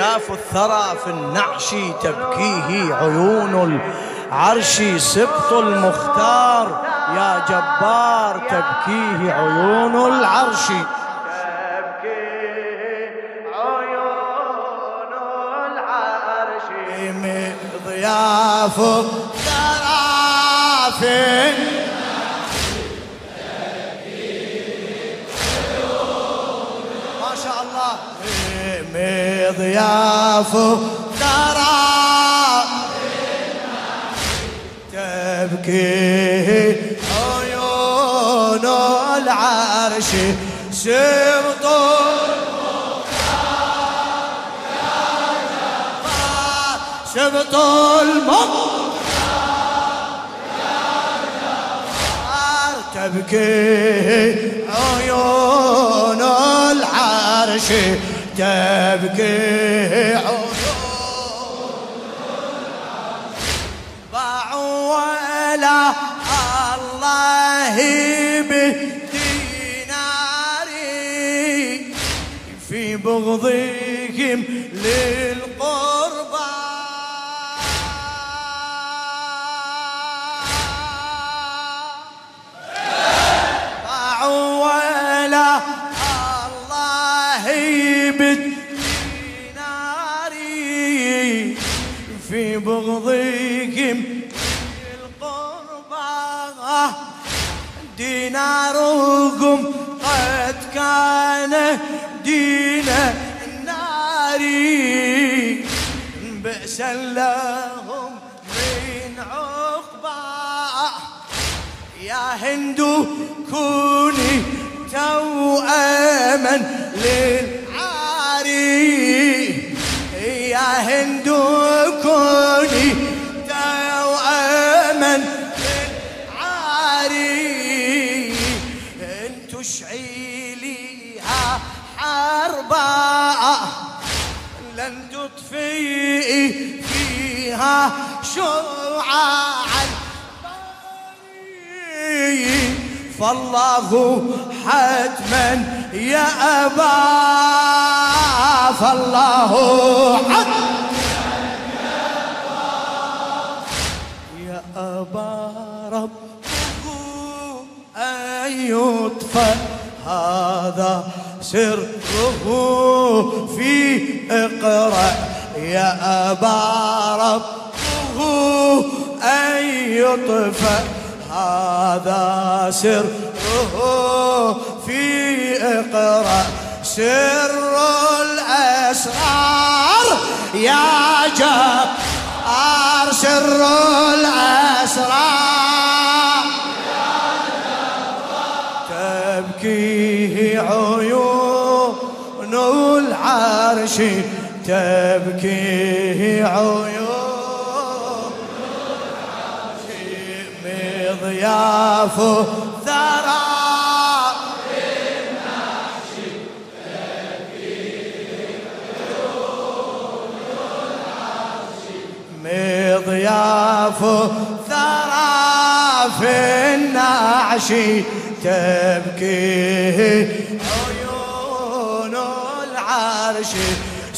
ضياف الثرى في النعش تبكيه عيون العرش سبط المختار. يا جبار تبكيه عيون العرش. ضياف الثرى في مضياف ترى تبكي عيون العرش سبط سبط المطر تبكي عيون العرش تبكي باعوا ولا الله بديناري في بغضهم للقربى بغضكم القربى ديناركم قد كان دين النار. بئسا لهم من عقبى. يا هند كوني توأما للعاري. يا هند كوني فيها شعاع فالله حتما يا أبا. فالله حتما يا أبا. ربه أن يطفى هذا سره في إقرأ. يا أبا ربه أن يطفى هذا سره في اقرأ سر الأسرار. يا جبار سر الأسرار. تبكيه عيون العرش تبكيه عيون. مضياف ثرى مضياف ثرى في النعش. تبكي عيون العرش.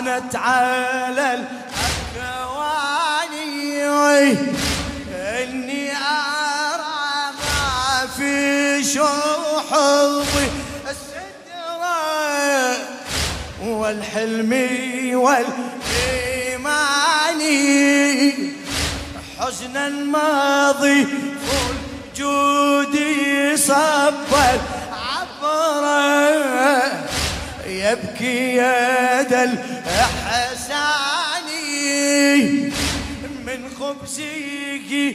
بانت على الأكواني. إني أرى ما في شحوضي السدرة والحلم والإيمان. حزنا ماضي الجود صب يبكي يد الإحسان من خبزه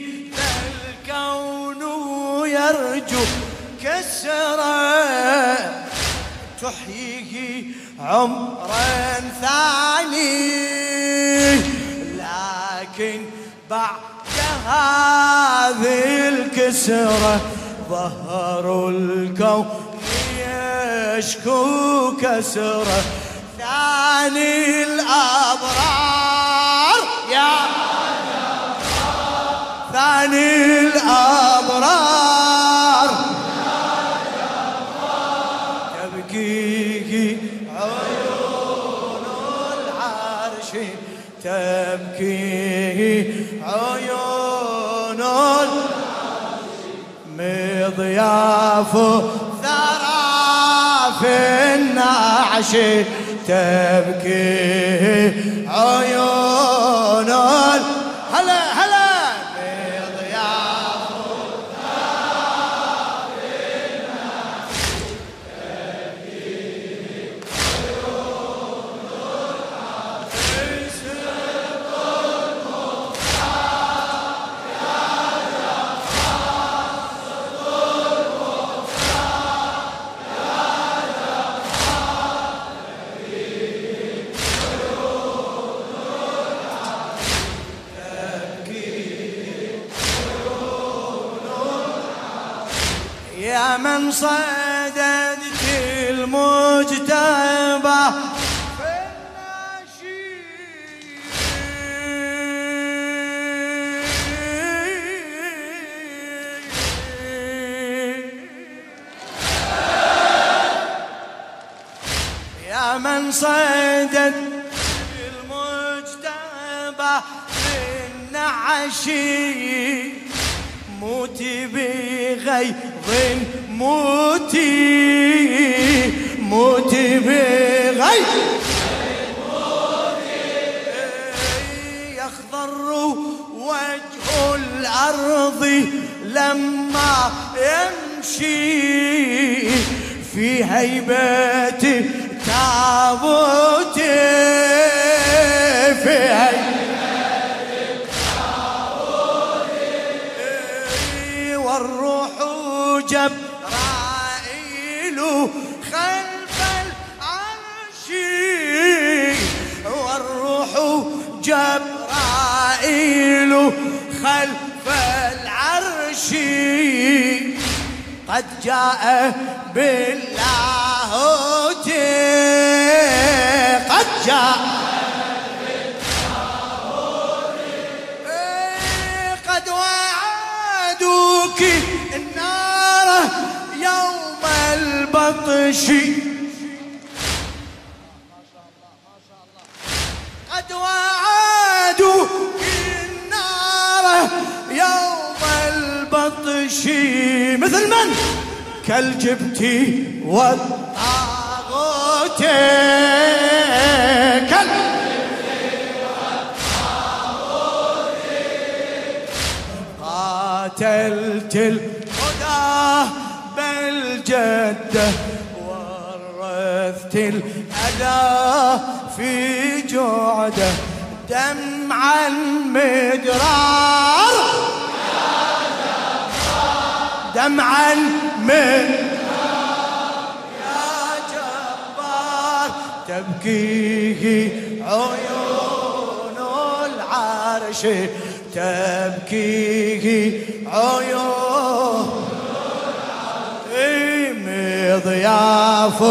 الكون يرجو كسره تحييه عمرا ثاني لكن بعد هذه الكسرة ظهر الكون يشكو كسرة ثاني الأبرار. يا ثاني الأبرار. تبكي عيون العرش. تبكي عيون مضياف ثرى في النعش تبكي عيون يا من صددت المجتبى يا من صدد المجتبى بالنعشي موتي بغيظ موتي موتي بغيظ يخضر وجه الأرض لما يمشي في هيبة تابوت في هيبة جبرائيل خلف العرش قد جاء باللاهوت. قد جاء قد وعدوك النار يوم البطش. مثل من كالجبت والطاغوت. كال قاتلت الهدى بالجدة ورثت الأذى في جعده دمعا مدرار دمعا من يا جبار تبكيه عيون العرش تبكيه عيون مضياف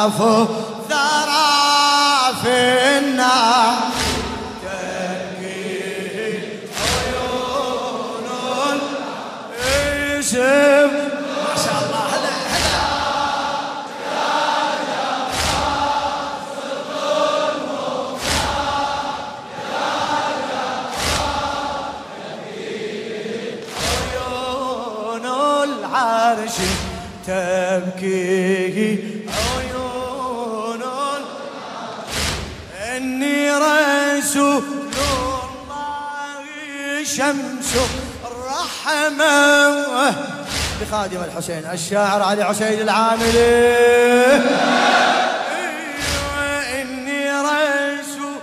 ثراف مضياف ثراف النار. تبكيه عيون لخادم الحسين الشاعر علي حسين العاملي. والمجتبى من نسلي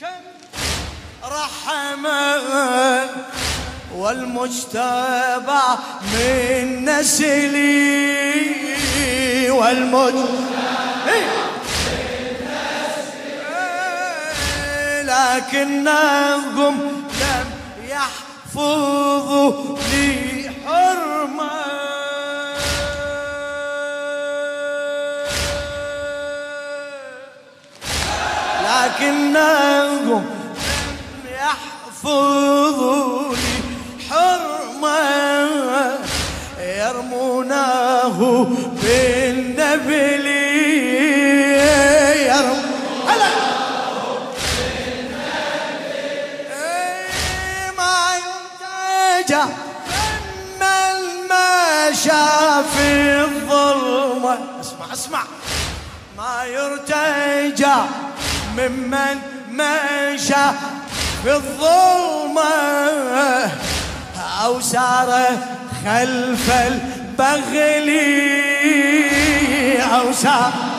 شمس رحمة والمجتبى من نسلي. لكن لكنهم لم يحفظوا لي حرمة. لكنهم لم يحفظوا لي حرمة. يرمونه بالنبل في الظلمة. اسمع اسمع. ما يرتجى ممن مشى في الظلمة. أو سار خلف البغل. أو سار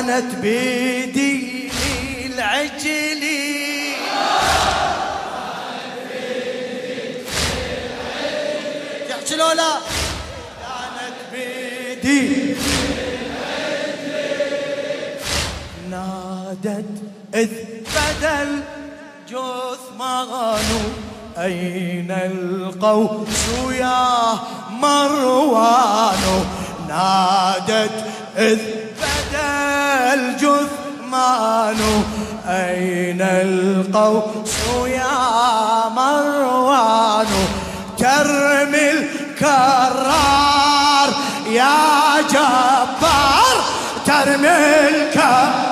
إدانت بدين العجلي تحكي لولا إدانت بدين نادت إذ بدل جثمانه. أين القوس يا مروان؟ نادت إذ الجثمان أين القوس يا مروان؟ ترمي الكرار يا جبار ترمي الكرار.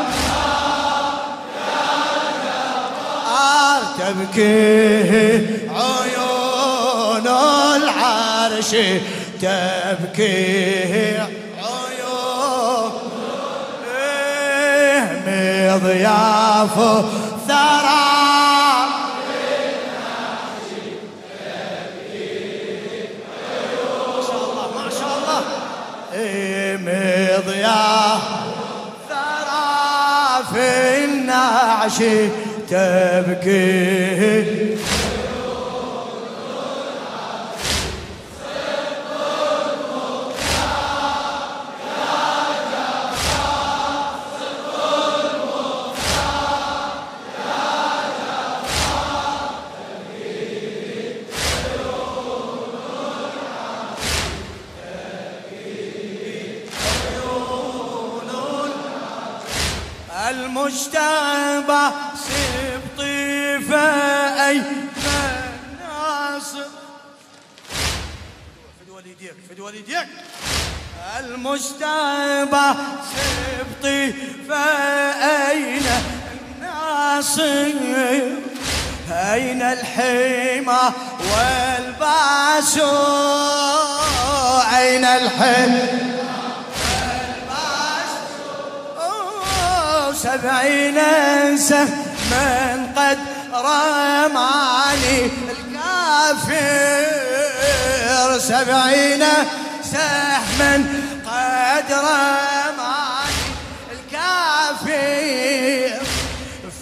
تبكي عيون العرش تبكي مضياف ثرى. مضياف ثرى في النعش تبكي. والديك المجتبى سبطي فأين الناصر؟ أين الحمى والباسو أين الحمى سبعين من قد رماني الكافر. سبعين سهم قد رماني الكافر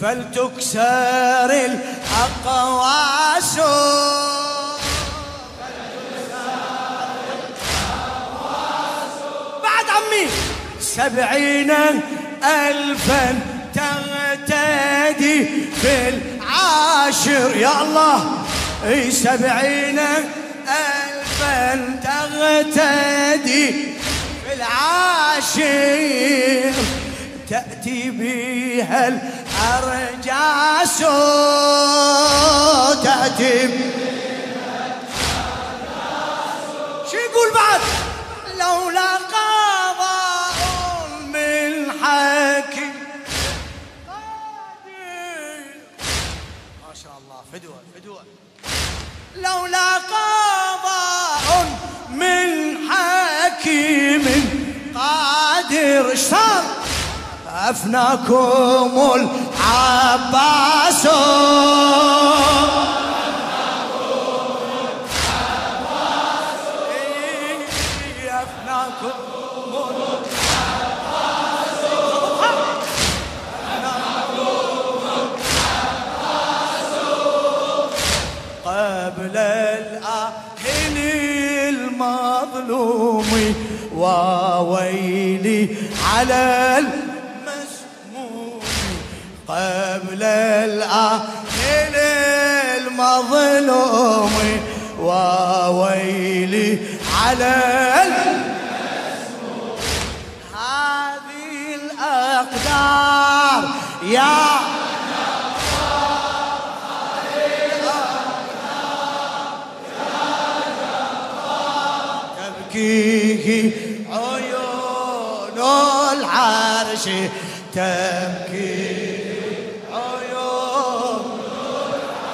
فلتكسر الأقواس بعد عمي سبعين ألفا تغتدي في العاشر. يا الله سبعين ألفا تغتدي في العاشر تأتي بها الأرجاس تأتي شو يقول بعد؟ لولا فدوة فدوة. لولا قضاء قادر اشتر أفناكم عباس أفناكم قبل وويلي على المسموم قبل الآهل المظلوم. وويلي على المسموم. هذه الأقدار يا تبكيه عيون العرش تبكي. عيون.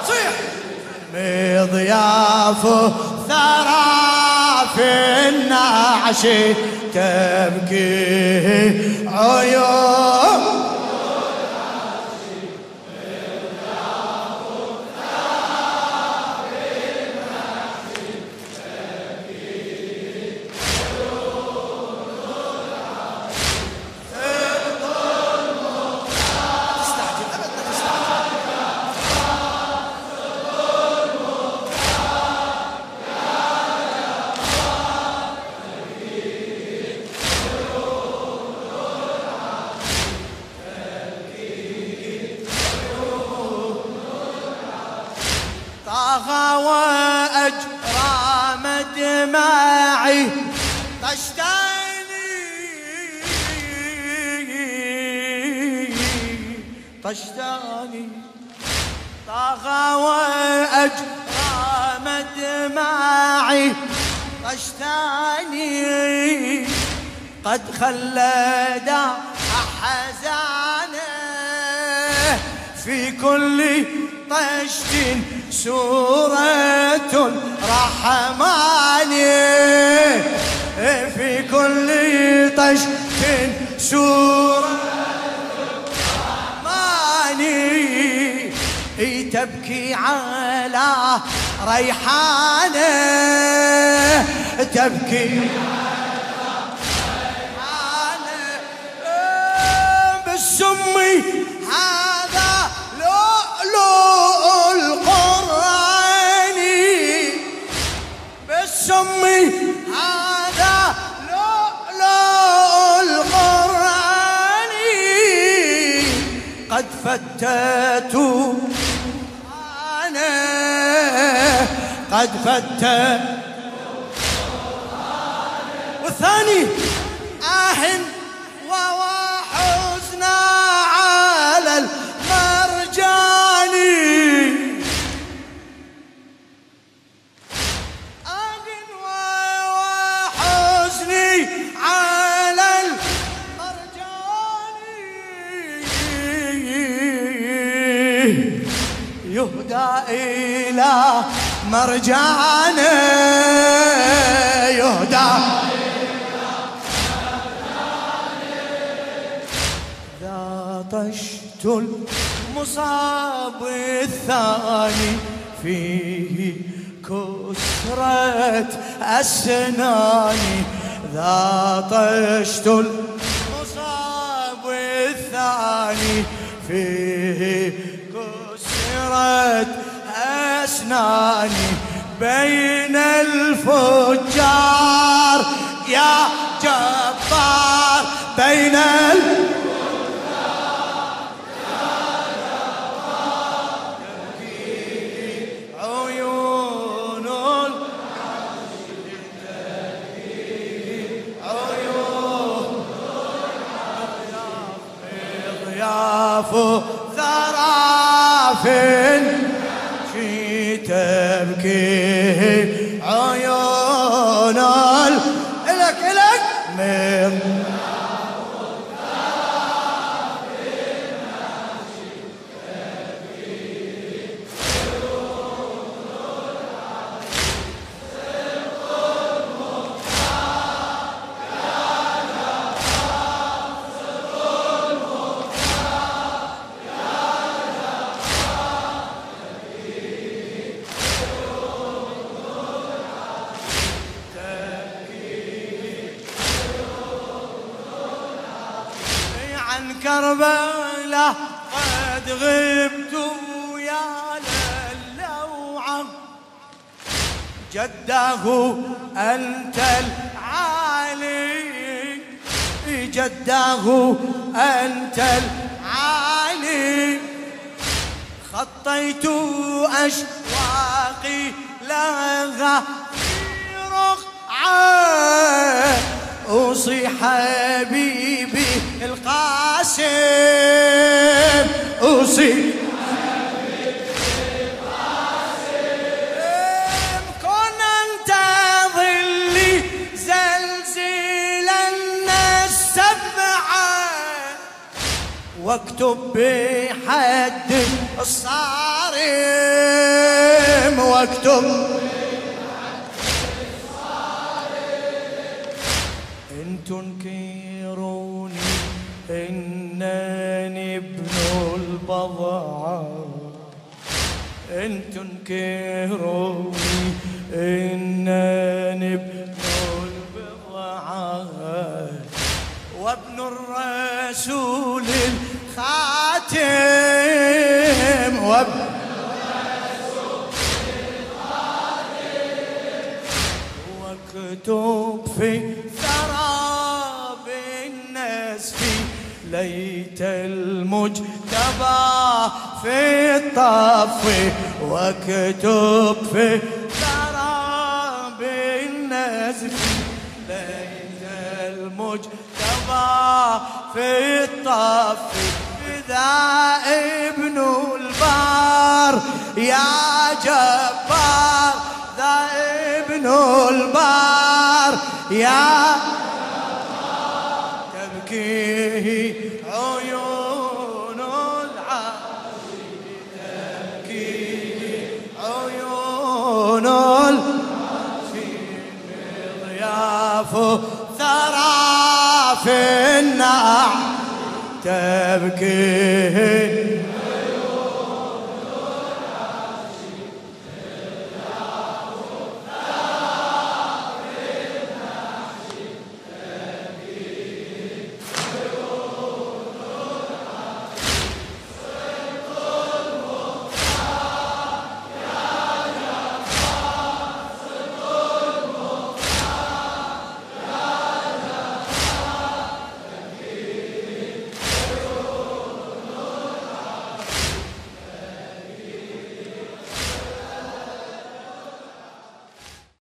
صيح. مضياف ثرى في النعش تبكي. عيون. قد خلد أحزانه في كل طشت سورة رحمن في كل طشت سورة رحمن تبكي على ريحانه تبكي بالسمي هذا لؤلؤ القرآن. بالسمي هذا لؤلؤ القرآن. قد فتت أنا قد فتت والثاني آه إلى مرجانه يهدى. ذا طشت المصاب الثاني فيه كسرة أسناني. ذا طشت المصاب الثاني فيه كسرة أسناني بين الفجار. يا جبار بين الفجار. ثراف في تبكي كربلاء قد غبت يا للوعة جده أنت العالي. جده أنت العالي. خطيت أشواقي لها في رقعة أوصي حبيبي القاسم أوصي. كن أنت ظلي واكتب بحد الصارم واكتب تنكروني إنني ابن البضعة إن تنكروني إنني ابن البضعة وابن الرسول الخاتم. وابن واكتب في ليت المجتبى في الطف واكتب في ثراب النسف ليت المجتبى في الطف إذا ابن البار يا جبار. ذا ابن البار يا تبكيه ضياف ثرى في النار تبكيه